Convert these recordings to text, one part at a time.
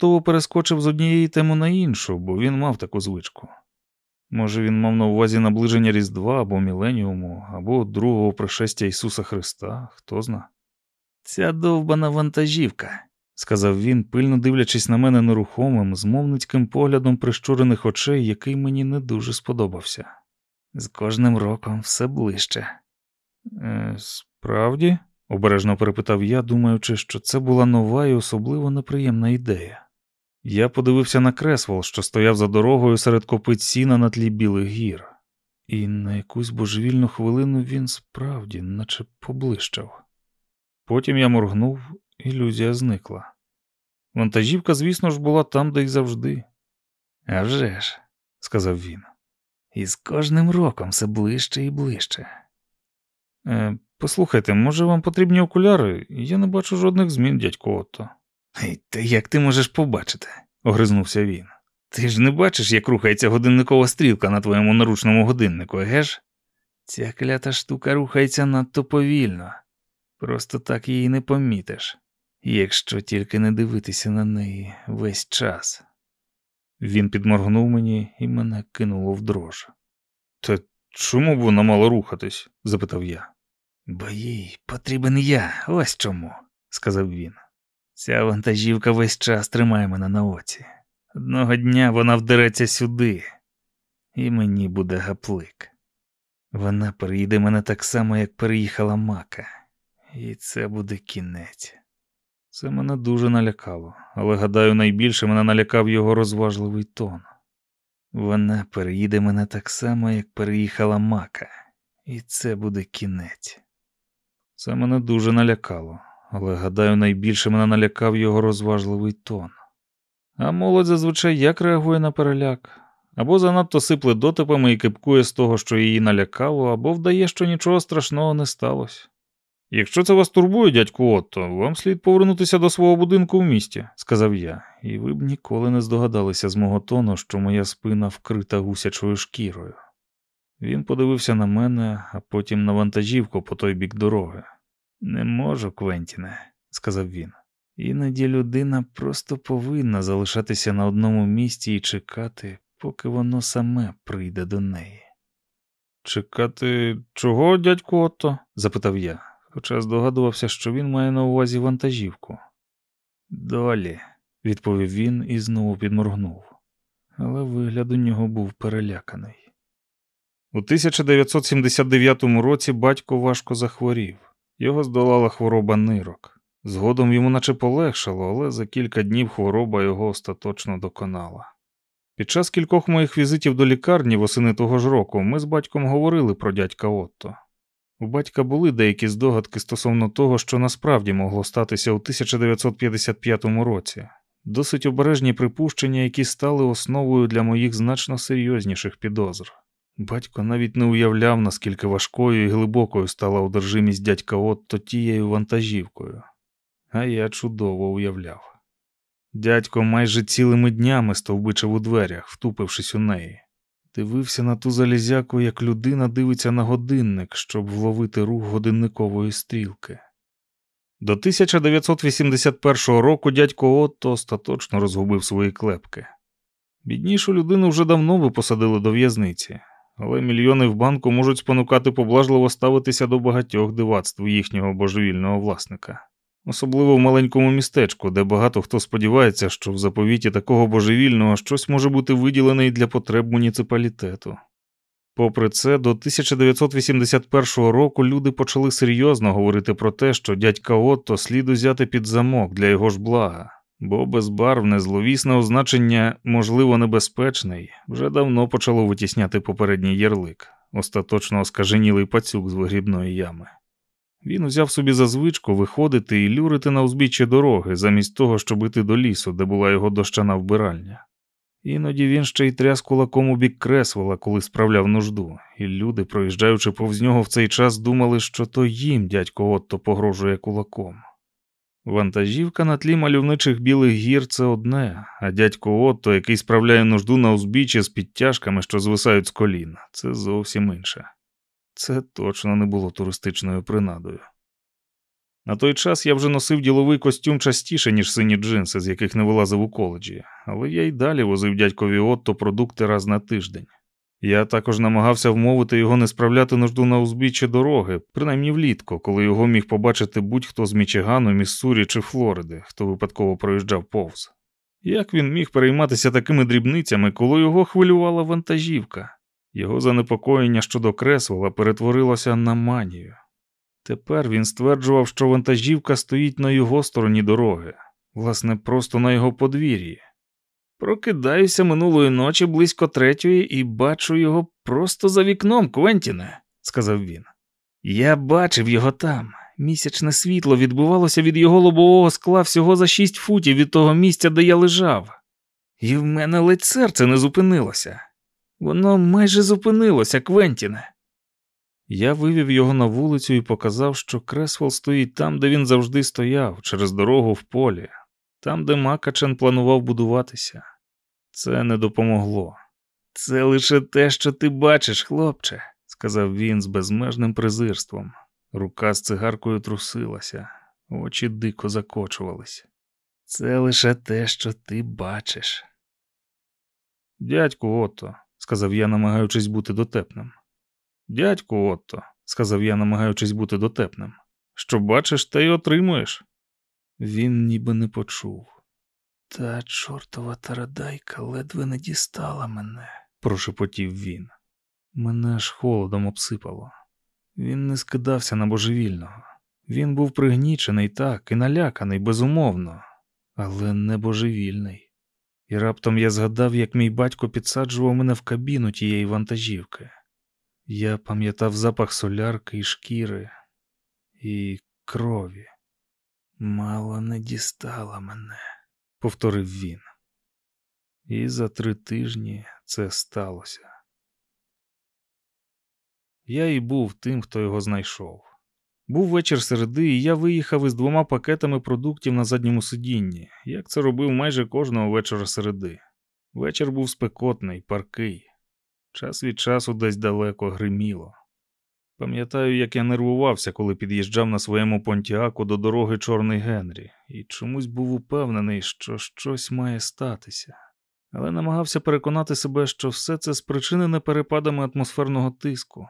раптово перескочив з однієї теми на іншу, бо він мав таку звичку. Може, він мав на увазі наближення Різдва або Міленіуму, або другого пришестя Ісуса Христа, хто зна. Ця довбана вантажівка, сказав він, пильно дивлячись на мене нерухомим, змовницьким поглядом прищурених очей, який мені не дуже сподобався. З кожним роком все ближче. Е, Справді? обережно перепитав я, думаючи, що це була нова і особливо неприємна ідея. Я подивився на кресвол, що стояв за дорогою серед копиць сіна на тлі білих гір, і на якусь божевільну хвилину він справді, наче поблищав. Потім я моргнув, ілюзія зникла. Вантажівка, звісно ж, була там, де й завжди. «А вже ж», – сказав він, і з кожним роком все ближче і ближче. Е, Послухайте, може, вам потрібні окуляри? Я не бачу жодних змін, дядько Отто. Та як ти можеш побачити? огризнувся він. Ти ж не бачиш, як рухається годинникова стрілка на твоєму наручному годиннику, еге ж? Ця клята штука рухається надто повільно, просто так її не помітиш, якщо тільки не дивитися на неї весь час. Він підморгнув мені і мене кинуло в дрож. Та чому б вона мала рухатись? запитав я. Бо їй потрібен я, ось чому, сказав він. Ця вантажівка весь час тримає мене на оці. Одного дня вона вдереться сюди, і мені буде гаплик. Вона переїде мене так само, як переїхала мака, і це буде кінець. Це мене дуже налякало, але гадаю, найбільше мене налякав його розважливий тон. Вона переїде мене так само, як переїхала мака, і це буде кінець. Це мене дуже налякало, але гадаю, найбільше мене налякав його розважливий тон. А молодь зазвичай як реагує на переляк? Або занадто сипле дотипами і кипкує з того, що її налякало, або вдає, що нічого страшного не сталося. Якщо це вас турбує, дядьку Отто, вам слід повернутися до свого будинку в місті, сказав я, і ви б ніколи не здогадалися з мого тону, що моя спина вкрита гусячою шкірою. Він подивився на мене, а потім на вантажівку по той бік дороги. Не можу, Квентіне, сказав він. Іноді людина просто повинна залишатися на одному місці і чекати, поки воно саме прийде до неї. Чекати чого, дядьку Отто? запитав я, хоча здогадувався, що він має на увазі вантажівку. Долі, відповів він і знову підморгнув, але вигляд у нього був переляканий. У 1979 році батько важко захворів, його здолала хвороба нирок. Згодом йому наче полегшало, але за кілька днів хвороба його остаточно доконала. Під час кількох моїх візитів до лікарні восени того ж року ми з батьком говорили про дядька Отто. У батька були деякі здогадки стосовно того, що насправді могло статися у 1955 році, досить обережні припущення, які стали основою для моїх значно серйозніших підозр. Батько навіть не уявляв, наскільки важкою і глибокою стала одержимість дядька Отто тією вантажівкою, а я чудово уявляв. Дядько майже цілими днями стовбичив у дверях, втупившись у неї, дивився на ту залізяку, як людина дивиться на годинник, щоб вловити рух годинникової стрілки. До 1981 року дядько Отто остаточно розгубив свої клепки. Біднішу людину вже давно би посадили до в'язниці, але мільйони в банку можуть спонукати поблажливо ставитися до багатьох дивацтв їхнього божевільного власника, особливо в маленькому містечку, де багато хто сподівається, що в заповіті такого божевільного щось може бути виділене і для потреб муніципалітету. Попри це, до 1981 року люди почали серйозно говорити про те, що дядька Отто слід узяти під замок для його ж блага бо безбарвне зловісне означення, можливо, небезпечний, вже давно почало витісняти попередній ярлик, остаточно оскаженілий пацюк з вигрібної ями. Він узяв собі за звичку виходити і люрити на узбіччя дороги, замість того, щоб іти до лісу, де була його дощана вбиральня. Іноді він ще й тряс кулаком у бік кресвела, коли справляв нужду, і люди, проїжджаючи повз нього в цей час, думали, що то їм дядько Отто погрожує кулаком. Вантажівка на тлі мальовничих білих гір це одне, а дядько Отто, який справляє нужду на узбіччі з підтяжками, що звисають з колін, це зовсім інше. Це точно не було туристичною принадою. На той час я вже носив діловий костюм частіше, ніж сині джинси, з яких не вилазив у коледжі, але я й далі возив дядькові Отто продукти раз на тиждень. Я також намагався вмовити його не справляти нужду на узбіччі дороги, принаймні влітку, коли його міг побачити будь-хто з Мічигану, Міссурі чи Флориди, хто випадково проїжджав повз. Як він міг перейматися такими дрібницями, коли його хвилювала вантажівка? Його занепокоєння щодо Кресвела перетворилося на манію. Тепер він стверджував, що вантажівка стоїть на його стороні дороги, власне, просто на його подвір'ї. Прокидаюся минулої ночі близько третьої і бачу його просто за вікном, Квентіне, сказав він. Я бачив його там. Місячне світло відбувалося від його лобового скла всього за шість футів від того місця, де я лежав. І в мене ледь серце не зупинилося. Воно майже зупинилося, Квентіне. Я вивів його на вулицю і показав, що Кресвел стоїть там, де він завжди стояв, через дорогу в полі, там, де Макачен планував будуватися. Це не допомогло. Це лише те, що ти бачиш, хлопче, сказав він з безмежним презирством. Рука з цигаркою трусилася, очі дико закочувались. Це лише те, що ти бачиш. Дядьку Отто, сказав я, намагаючись бути дотепним. Дядьку Отто, сказав я, намагаючись бути дотепним. Що бачиш, те й отримуєш. Він ніби не почув. Та чортова тарадайка ледве не дістала мене, прошепотів він. Мене аж холодом обсипало. Він не скидався на божевільного. Він був пригнічений так і наляканий, безумовно, але не божевільний. І раптом я згадав, як мій батько підсаджував мене в кабіну тієї вантажівки. Я пам'ятав запах солярки і шкіри і крові. Мало не дістала мене, повторив він. І за три тижні це сталося. Я і був тим, хто його знайшов. Був вечір середи, і я виїхав із двома пакетами продуктів на задньому сидінні, як це робив майже кожного вечора середи. Вечір був спекотний, паркий. Час від часу десь далеко гриміло. Пам'ятаю, як я нервувався, коли під'їжджав на своєму понтіаку до дороги Чорний Генрі, і чомусь був упевнений, що щось має статися, але намагався переконати себе, що все це спричинене перепадами атмосферного тиску.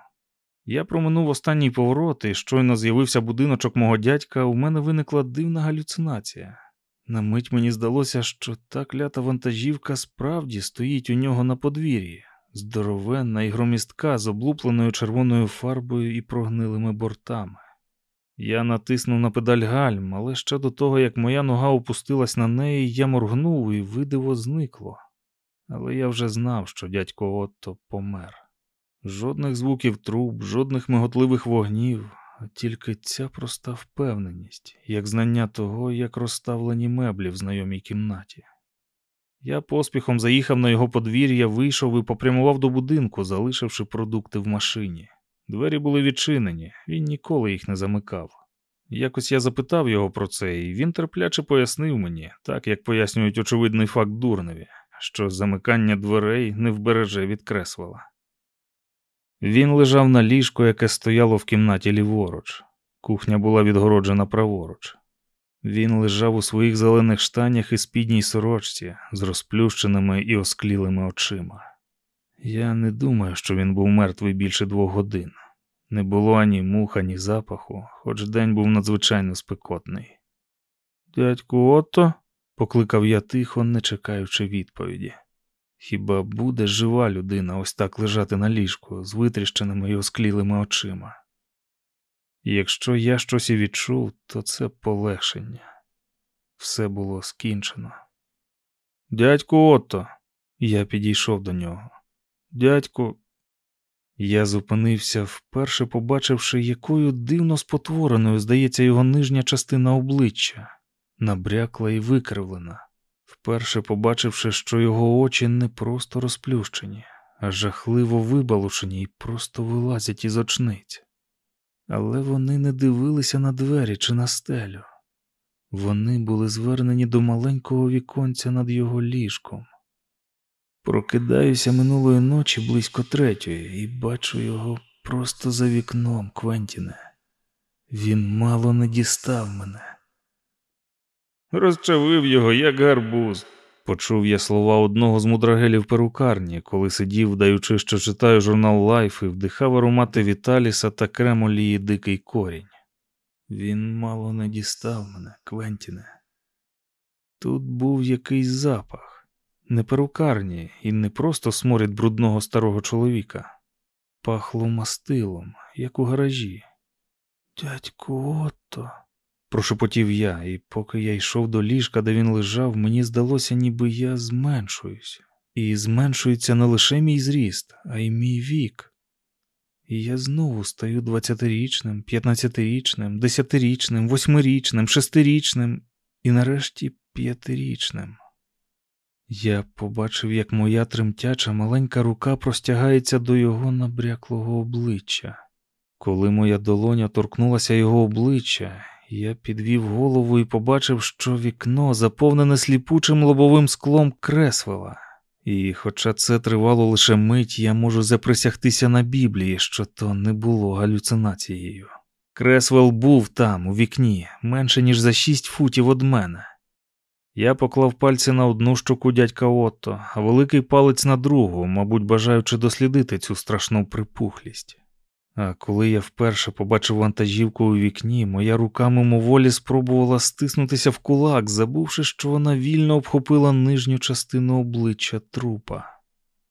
Я проминув останній поворот, і щойно з'явився будиночок мого дядька, у мене виникла дивна галюцинація. На мить мені здалося, що та клята вантажівка справді стоїть у нього на подвір'ї, здоровенна і громістка з облупленою червоною фарбою і прогнилими бортами. Я натиснув на педаль гальм, але ще до того, як моя нога опустилась на неї, я моргнув і видиво зникло. Але я вже знав, що дядько Отто помер. Жодних звуків труб, жодних миготливих вогнів, а тільки ця проста впевненість, як знання того, як розставлені меблі в знайомій кімнаті. Я поспіхом заїхав на його подвір'я, вийшов і попрямував до будинку, залишивши продукти в машині. Двері були відчинені, він ніколи їх не замикав. Якось я запитав його про це, і він терпляче пояснив мені, так як пояснюють очевидний факт дурневі, що замикання дверей не вбереже від кресвела. Він лежав на ліжку, яке стояло в кімнаті ліворуч. Кухня була відгороджена праворуч. Він лежав у своїх зелених штанях і спідній сорочці з розплющеними і осклілими очима. Я не думаю, що він був мертвий більше двох годин. Не було ані мух, ані запаху, хоч день був надзвичайно спекотний. Дядьку Отто, покликав я тихо, не чекаючи відповіді. Хіба буде жива людина ось так лежати на ліжку з витріщеними й осклілими очима? І якщо я щось і відчув, то це полегшення. Все було скінчено. Дядьку Отто, я підійшов до нього. Дядьку, я зупинився, вперше побачивши, якою дивно спотвореною здається його нижня частина обличчя, набрякла і викривлена, вперше побачивши, що його очі не просто розплющені, а жахливо вибалушені і просто вилазять із очниць. Але вони не дивилися на двері чи на стелю. Вони були звернені до маленького віконця над його ліжком. Прокидаюся минулої ночі близько третьої і бачу його просто за вікном, Квентіне. Він мало не дістав мене. Розчавив його, як гарбуз. Почув я слова одного з мудрагелів перукарні, коли сидів, удаючи, що читаю журнал Лайф і вдихав аромати Віталіса та крем-олії Дикий корінь. Він мало не дістав мене, Квентіне. Тут був якийсь запах, не перукарні і не просто сморід брудного старого чоловіка. Пахло мастилом, як у гаражі. Дядько Отто, прошепотів я, і поки я йшов до ліжка, де він лежав, мені здалося, ніби я зменшуюся. І зменшується не лише мій зріст, а й мій вік. І я знову стаю двадцятирічним, п'ятнадцятирічним, десятирічним, восьмирічним, шестирічним і нарешті п'ятирічним. Я побачив, як моя тремтяча маленька рука простягається до його набряклого обличчя. Коли моя долоня торкнулася його обличчя, я підвів голову і побачив, що вікно заповнене сліпучим лобовим склом кресвела. І, хоча це тривало лише мить, я можу заприсягтися на Біблії, що то не було галюцинацією. Кресвел був там, у вікні, менше ніж за шість футів од мене. Я поклав пальці на одну щоку дядька Отто, а великий палець на другу, мабуть, бажаючи дослідити цю страшну припухлість. А коли я вперше побачив вантажівку у вікні, моя рука мимоволі спробувала стиснутися в кулак, забувши, що вона вільно обхопила нижню частину обличчя трупа.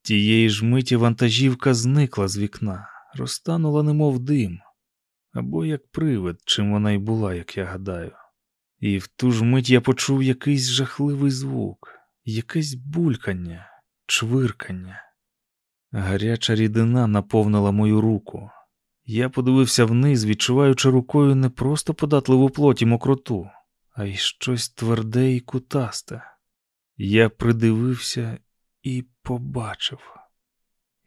Тієї ж миті вантажівка зникла з вікна, розтанула, немов дим, або як привид, чим вона й була, як я гадаю. І в ту ж мить я почув якийсь жахливий звук, якесь булькання, чвиркання. Гаряча рідина наповнила мою руку. Я подивився вниз, відчуваючи рукою не просто податливу плоті мокроту, а й щось тверде і кутасте. Я придивився і побачив.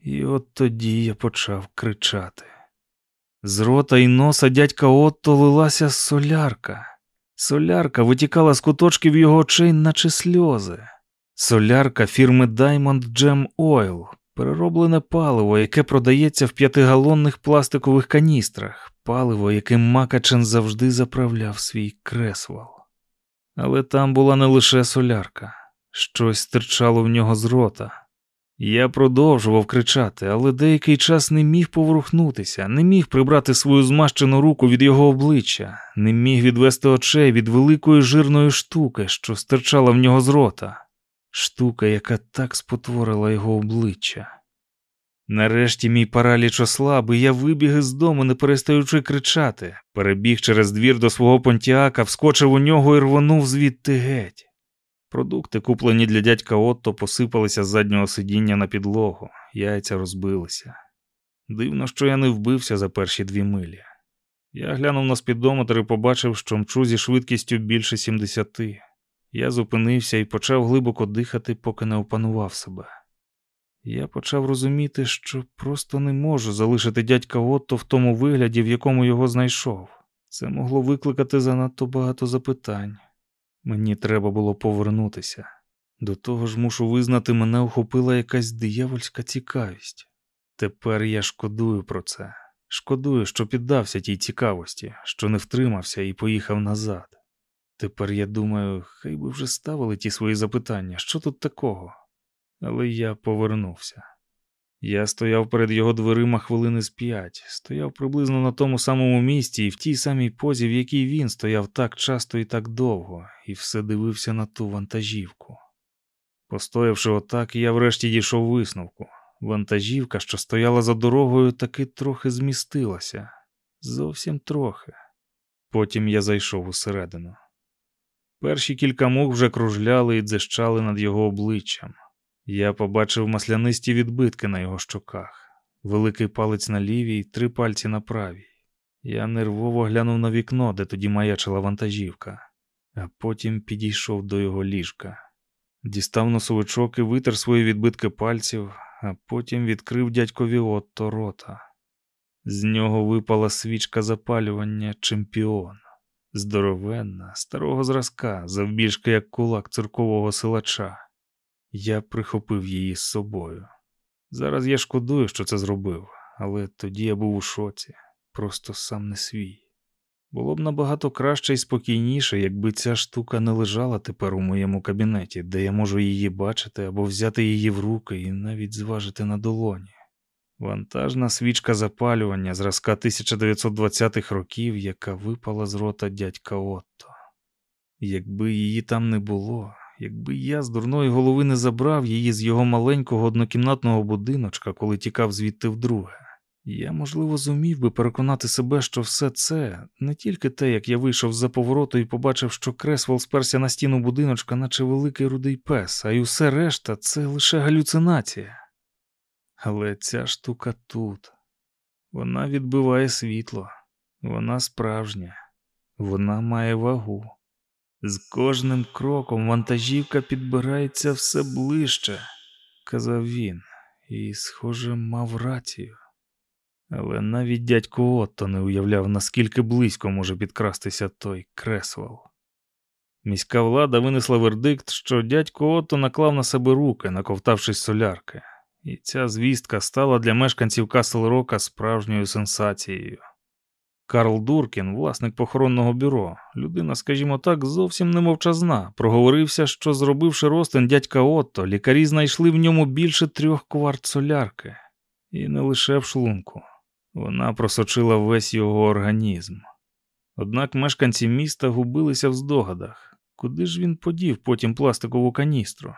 І от тоді я почав кричати. З рота й носа дядька Отто лилася солярка. Солярка витікала з куточків його очей, наче сльози. Солярка фірми Diamond Gem Oil, перероблене паливо, яке продається в п'ятигалонних пластикових каністрах, паливо, яким Макачен завжди заправляв свій кресвал. Але там була не лише солярка, щось стирчало в нього з рота. Я продовжував кричати, але деякий час не міг поворухнутися, не міг прибрати свою змащену руку від його обличчя, не міг відвести очей від великої жирної штуки, що стирчала в нього з рота, штука, яка так спотворила його обличчя. Нарешті мій параліч ослаб, і я вибіг із дому, не перестаючи кричати, перебіг через двір до свого понтіака, вскочив у нього і рвонув звідти геть. Продукти, куплені для дядька Отто, посипалися з заднього сидіння на підлогу, яйця розбилися. Дивно, що я не вбився за перші дві милі. Я глянув на спідометр і побачив, що мчу зі швидкістю більше сімдесяти. Я зупинився і почав глибоко дихати, поки не опанував себе. Я почав розуміти, що просто не можу залишити дядька Отто в тому вигляді, в якому його знайшов. Це могло викликати занадто багато запитань. Мені треба було повернутися. До того ж, мушу визнати, мене охопила якась диявольська цікавість. Тепер я шкодую про це. Шкодую, що піддався тій цікавості, що не втримався і поїхав назад. Тепер я думаю, хай би вже ставили ті свої запитання, що тут такого? Але я повернувся. Я стояв перед його дверима хвилини з п'ять, стояв приблизно на тому самому місці і в тій самій позі, в якій він стояв так часто і так довго, і все дивився на ту вантажівку. Постоявши отак, я врешті дійшов висновку. Вантажівка, що стояла за дорогою, таки трохи змістилася, зовсім трохи. Потім я зайшов усередину. Перші кілька мух вже кружляли і дзищали над його обличчям. Я побачив маслянисті відбитки на його щоках, великий палець на лівій, три пальці на правій. Я нервово глянув на вікно, де тоді маячила вантажівка, а потім підійшов до його ліжка. Дістав носовичок і витер свої відбитки пальців, а потім відкрив дядькові Отто рота. З нього випала свічка запалювання чемпіон, здоровенна, старого зразка, завбільшки як кулак циркового силача. Я прихопив її з собою. Зараз я шкодую, що це зробив, але тоді я був у шоці, просто сам не свій. Було б набагато краще і спокійніше, якби ця штука не лежала тепер у моєму кабінеті, де я можу її бачити або взяти її в руки і навіть зважити на долоні. Вантажна свічка запалювання зразка 1920-х років, яка випала з рота дядька Отто. Якби її там не було, якби я з дурної голови не забрав її з його маленького однокімнатного будиночка, коли тікав звідти вдруге, я, можливо, зумів би переконати себе, що все це не тільки те, як я вийшов з-за повороту і побачив, що Кресвол сперся на стіну будиночка, наче великий рудий пес, а й усе решта це лише галюцинація. Але ця штука тут, вона відбиває світло, вона справжня, вона має вагу. З кожним кроком вантажівка підбирається все ближче, казав він, і, схоже, мав рацію. Але навіть дядько Отто не уявляв, наскільки близько може підкрастися той кресвал. Міська влада винесла вердикт, що дядько Отто наклав на себе руки, наковтавшись солярки, і ця звістка стала для мешканців Касл Рока справжньою сенсацією. Карл Дуркін, власник похоронного бюро, людина, скажімо так, зовсім не мовчазна, проговорився, що, зробивши ростин дядька Отто, лікарі знайшли в ньому більше трьох кварт солярки, і не лише в шлунку. Вона просочила весь його організм. Однак мешканці міста губилися в здогадах, куди ж він подів потім пластикову каністру,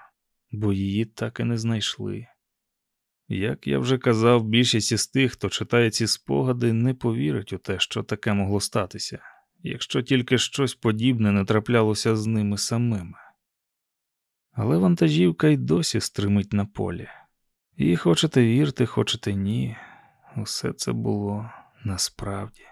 бо її так і не знайшли. Як я вже казав, більшість із тих, хто читає ці спогади, не повірить у те, що таке могло статися, якщо тільки щось подібне не траплялося з ними самими. Але вантажівка й досі стримить на полі. І хочете вірте, хочете ні, усе це було насправді.